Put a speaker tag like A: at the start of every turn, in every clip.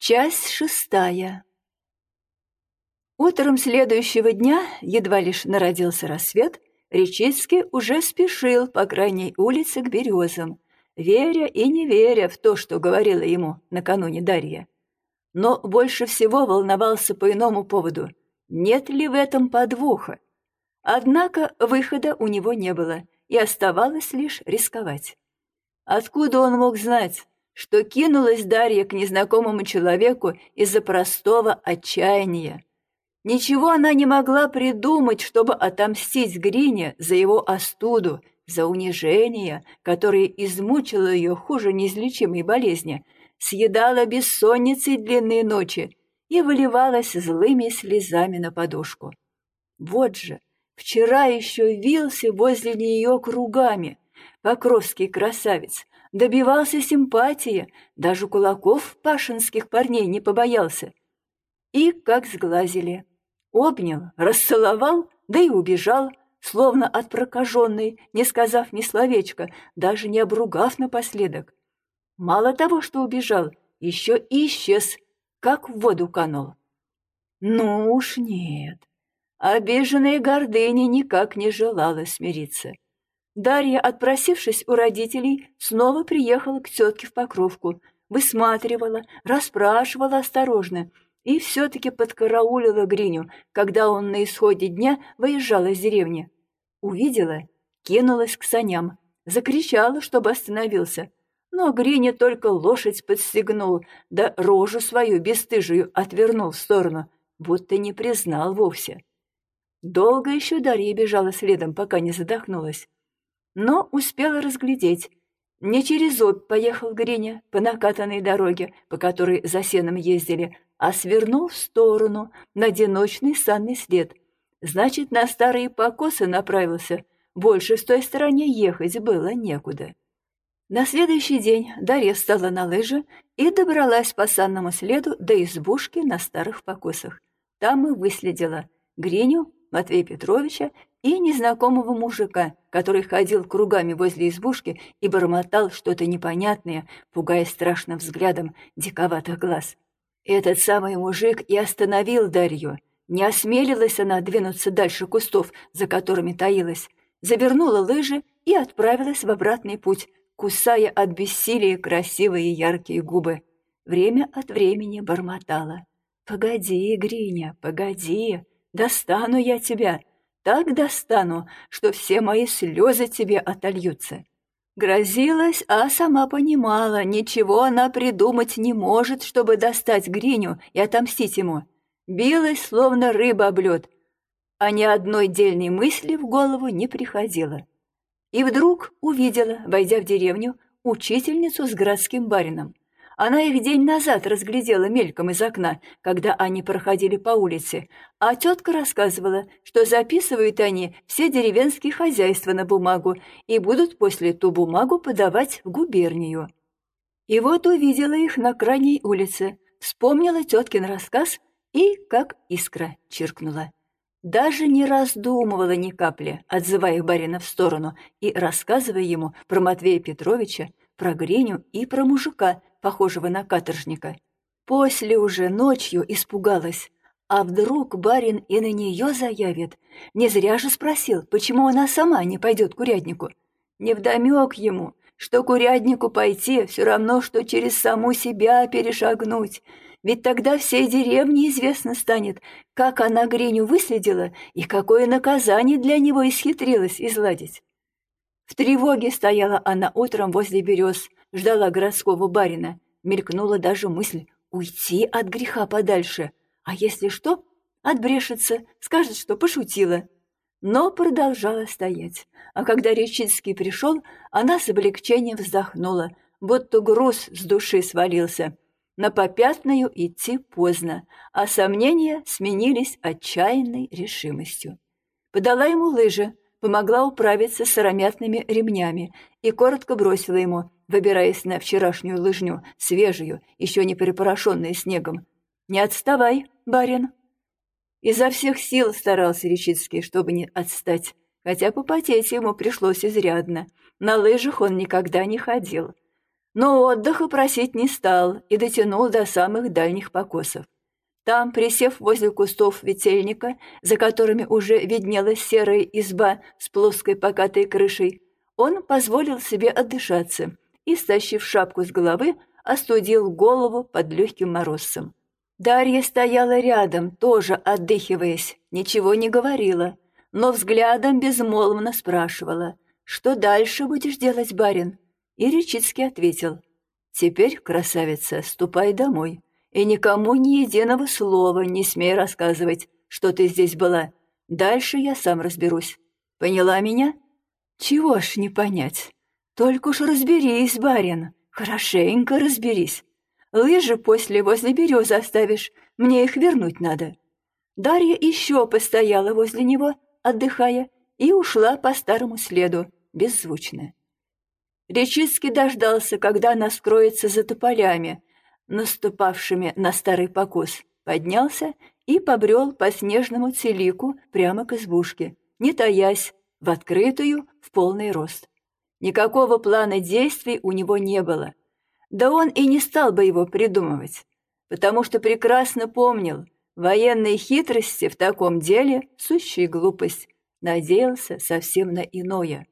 A: Часть шестая. Утром следующего дня, едва лишь народился рассвет, Речицкий уже спешил по крайней улице к березам, веря и не веря в то, что говорила ему накануне Дарья. Но больше всего волновался по иному поводу, нет ли в этом подвоха. Однако выхода у него не было, и оставалось лишь рисковать. Откуда он мог знать, что кинулась Дарья к незнакомому человеку из-за простого отчаяния. Ничего она не могла придумать, чтобы отомстить Грине за его остуду, за унижение, которое измучило ее хуже неизлечимой болезни, съедала бессонницей длинные ночи и выливалась злыми слезами на подушку. Вот же, вчера еще вился возле нее кругами, покровский красавец, добивался симпатии, даже кулаков пашинских парней не побоялся. И как сглазили. Обнял, расцеловал, да и убежал, словно от прокаженной, не сказав ни словечка, даже не обругав напоследок. Мало того, что убежал, еще и исчез, как в воду канул. Ну уж нет. Обиженная гордыня никак не желала смириться. Дарья, отпросившись у родителей, снова приехала к тетке в Покровку, высматривала, расспрашивала осторожно и все-таки подкараулила Гриню, когда он на исходе дня выезжал из деревни. Увидела, кинулась к саням, закричала, чтобы остановился. Но Гриня только лошадь подстегнул, да рожу свою бесстыжую отвернул в сторону, будто не признал вовсе. Долго еще Дарья бежала следом, пока не задохнулась но успела разглядеть. Не через Обь поехал Гриня по накатанной дороге, по которой за сеном ездили, а свернул в сторону, на одиночный санный след. Значит, на старые покосы направился. Больше с той стороне ехать было некуда. На следующий день Дарья встала на лыжи и добралась по санному следу до избушки на старых покосах. Там и выследила Гриню, Матвея Петровича и незнакомого мужика, который ходил кругами возле избушки и бормотал что-то непонятное, пугая страшным взглядом диковатых глаз. Этот самый мужик и остановил Дарью. Не осмелилась она двинуться дальше кустов, за которыми таилась. Завернула лыжи и отправилась в обратный путь, кусая от бессилия красивые яркие губы. Время от времени бормотала. «Погоди, Гриня, погоди, достану я тебя, так достану, что все мои слезы тебе отольются». Грозилась, а сама понимала, ничего она придумать не может, чтобы достать Гриню и отомстить ему. Билась, словно рыба об лед, а ни одной дельной мысли в голову не приходило. И вдруг увидела, войдя в деревню, учительницу с городским барином. Она их день назад разглядела мельком из окна, когда они проходили по улице, а тетка рассказывала, что записывают они все деревенские хозяйства на бумагу и будут после ту бумагу подавать в губернию. И вот увидела их на крайней улице, вспомнила теткин рассказ и, как искра, чиркнула. Даже не раздумывала ни капли, отзывая барина в сторону и рассказывая ему про Матвея Петровича, про Гриню и про мужика, похожего на каторжника. После уже ночью испугалась. А вдруг барин и на нее заявит? Не зря же спросил, почему она сама не пойдет к уряднику. Невдомек ему, что к уряднику пойти все равно, что через саму себя перешагнуть. Ведь тогда всей деревне известно станет, как она Гриню выследила и какое наказание для него исхитрилась изладить. В тревоге стояла она утром возле берез, ждала городского барина. Мелькнула даже мысль уйти от греха подальше. А если что, отбрешется, скажет, что пошутила. Но продолжала стоять. А когда Речицкий пришел, она с облегчением вздохнула, будто груз с души свалился. На попятную идти поздно, а сомнения сменились отчаянной решимостью. Подала ему лыжи, помогла управиться с сыромятными ремнями и коротко бросила ему, выбираясь на вчерашнюю лыжню, свежую, еще не припорошенную снегом. «Не отставай, барин!» Изо всех сил старался Речицкий, чтобы не отстать, хотя попотеть ему пришлось изрядно. На лыжах он никогда не ходил. Но отдыха просить не стал и дотянул до самых дальних покосов. Там, присев возле кустов ветельника, за которыми уже виднелась серая изба с плоской покатой крышей, он позволил себе отдышаться и, стащив шапку с головы, остудил голову под легким морозцем. Дарья стояла рядом, тоже отдыхиваясь, ничего не говорила, но взглядом безмолвно спрашивала, «Что дальше будешь делать, барин?» И Речицкий ответил, «Теперь, красавица, ступай домой, и никому ни единого слова не смей рассказывать, что ты здесь была. Дальше я сам разберусь. Поняла меня?» «Чего ж не понять? Только уж разберись, барин, хорошенько разберись. Лыжи после возле березы оставишь, мне их вернуть надо». Дарья еще постояла возле него, отдыхая, и ушла по старому следу, беззвучно. Речицкий дождался, когда она скроется за тополями, наступавшими на старый покос, поднялся и побрел по снежному целику прямо к избушке, не таясь, в открытую, в полный рост. Никакого плана действий у него не было. Да он и не стал бы его придумывать, потому что прекрасно помнил, военные хитрости в таком деле — сущая глупость, надеялся совсем на иное.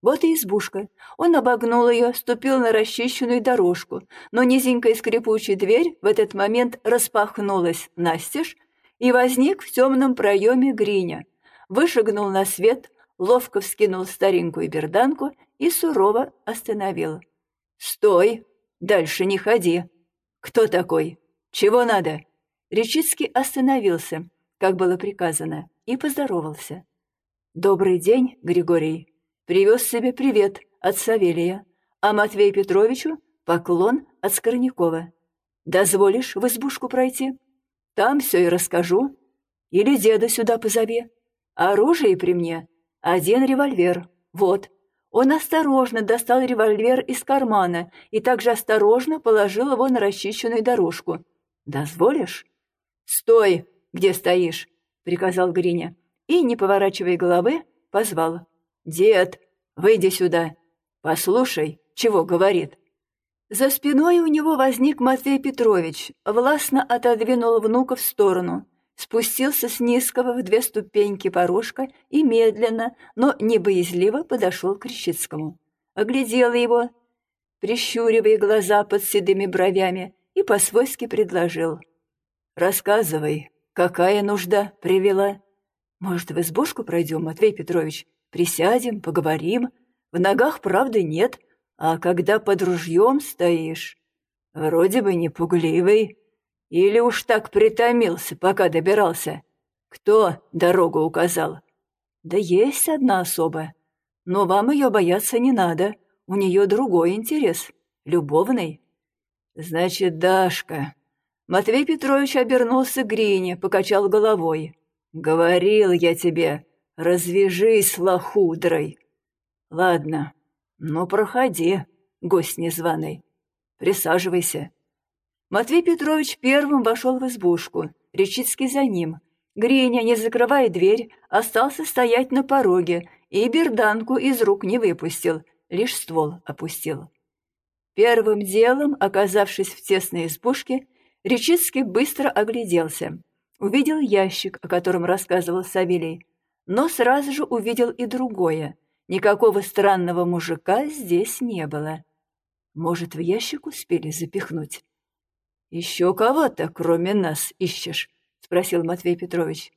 A: Вот и избушка. Он обогнул ее, ступил на расчищенную дорожку, но низенькая скрипучая дверь в этот момент распахнулась настежь, и возник в темном проеме Гриня. Вышагнул на свет, ловко вскинул старенькую берданку и сурово остановил. «Стой! Дальше не ходи! Кто такой? Чего надо?» Речицкий остановился, как было приказано, и поздоровался. «Добрый день, Григорий. Привез себе привет от Савелия, а Матвею Петровичу поклон от Скорнякова. Дозволишь в избушку пройти? Там все и расскажу. Или деда сюда позови. Оружие при мне один револьвер. Вот. Он осторожно достал револьвер из кармана и также осторожно положил его на расчищенную дорожку. «Дозволишь?» «Стой, где стоишь!» — приказал Гриня. И, не поворачивая головы, позвал. «Дед, выйди сюда. Послушай, чего говорит». За спиной у него возник Матвей Петрович, властно отодвинул внука в сторону — спустился с низкого в две ступеньки порожка и медленно, но не боязливо подошел к Крещицкому. Оглядел его, прищуривая глаза под седыми бровями, и по-свойски предложил. «Рассказывай, какая нужда привела? Может, в избушку пройдем, Матвей Петрович? Присядем, поговорим. В ногах правды нет, а когда под ружьем стоишь, вроде бы не пугливый». Или уж так притомился, пока добирался? Кто дорогу указал? Да есть одна особа. Но вам ее бояться не надо. У нее другой интерес, любовный. Значит, Дашка. Матвей Петрович обернулся к Грине, покачал головой. Говорил я тебе, развяжись лохудрой. Ладно, ну проходи, гость незваный. Присаживайся. Матвей Петрович первым вошел в избушку, Речицкий за ним. Гриня, не закрывая дверь, остался стоять на пороге и берданку из рук не выпустил, лишь ствол опустил. Первым делом, оказавшись в тесной избушке, Речицкий быстро огляделся. Увидел ящик, о котором рассказывал Савелий, но сразу же увидел и другое. Никакого странного мужика здесь не было. Может, в ящик успели запихнуть? «Еще кого-то, кроме нас, ищешь?» — спросил Матвей Петрович.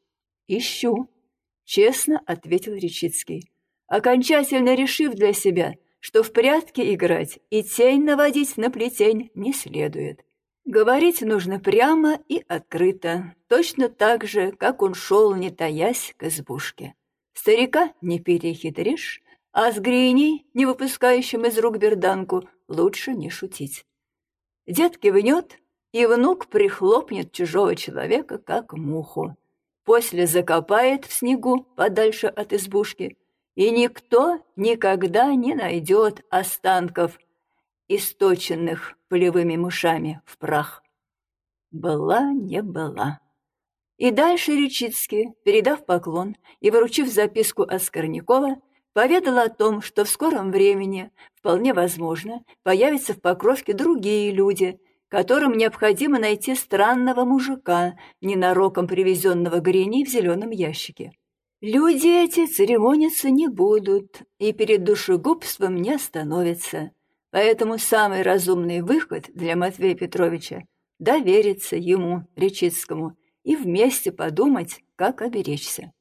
A: «Ищу», — честно ответил Речицкий, окончательно решив для себя, что в прятки играть и тень наводить на плетень не следует. Говорить нужно прямо и открыто, точно так же, как он шел, не таясь, к избушке. Старика не перехитришь, а с Гриней, не выпускающим из рук берданку, лучше не шутить. Дед кивнет, и внук прихлопнет чужого человека, как муху. После закопает в снегу подальше от избушки, и никто никогда не найдет останков, источенных полевыми мышами в прах. Была не была. И дальше Речицкий, передав поклон и выручив записку от Скорнякова, поведал о том, что в скором времени, вполне возможно, появятся в Покровке другие люди, которым необходимо найти странного мужика, ненароком привезенного Грини в зеленом ящике. Люди эти церемониться не будут и перед душегубством не остановятся, поэтому самый разумный выход для Матвея Петровича — довериться ему, Речицкому, и вместе подумать, как оберечься.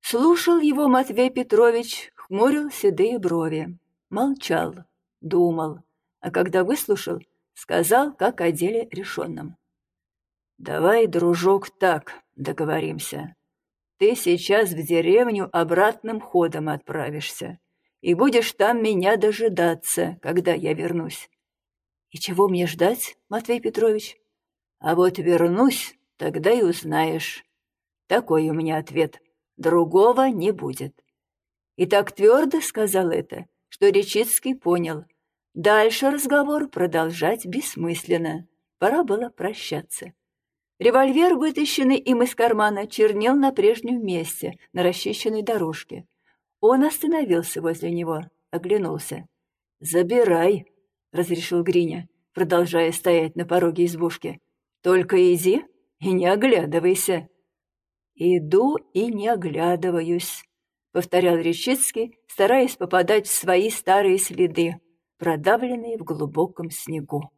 A: Слушал его Матвей Петрович, хмурил седые брови, молчал, думал, а когда выслушал, сказал, как о деле решенном. «Давай, дружок, так договоримся. Ты сейчас в деревню обратным ходом отправишься и будешь там меня дожидаться, когда я вернусь». «И чего мне ждать, Матвей Петрович?» «А вот вернусь, тогда и узнаешь. Такой у меня ответ. Другого не будет». И так твердо сказал это, что Речицкий понял. Дальше разговор продолжать бессмысленно. Пора было прощаться. Револьвер, вытащенный им из кармана, чернел на прежнем месте, на расчищенной дорожке. Он остановился возле него, оглянулся. «Забирай», — разрешил Гриня, продолжая стоять на пороге избушки. «Только иди и не оглядывайся». «Иду и не оглядываюсь», — повторял Речицкий, стараясь попадать в свои старые следы, продавленные в глубоком снегу.